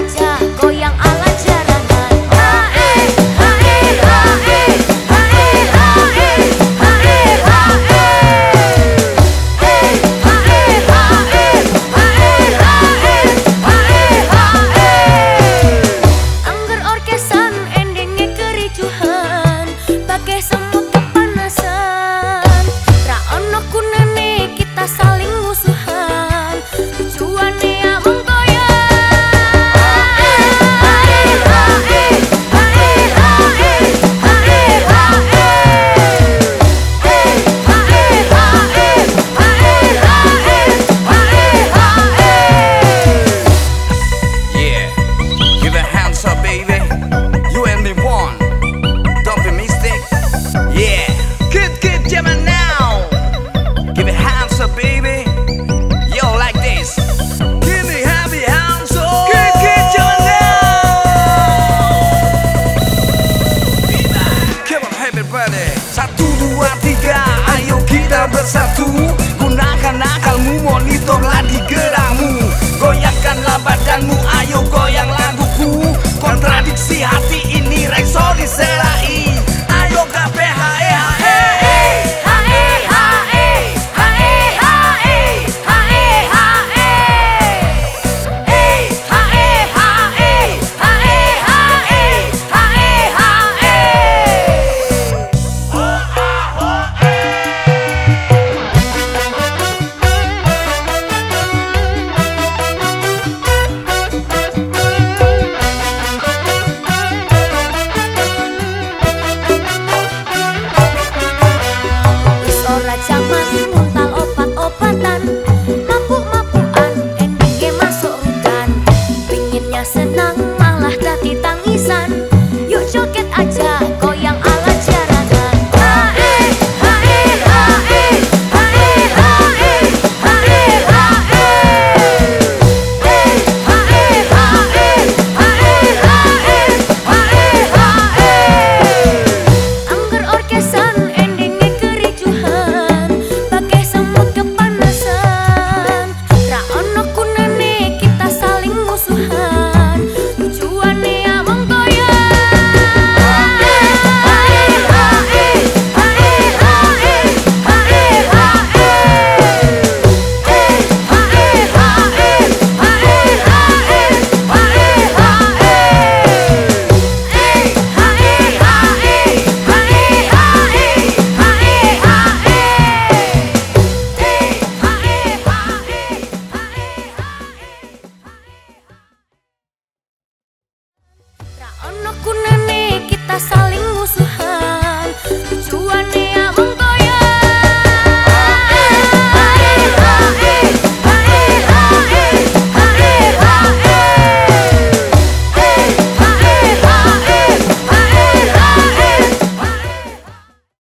bersatu senang malah jadi tangan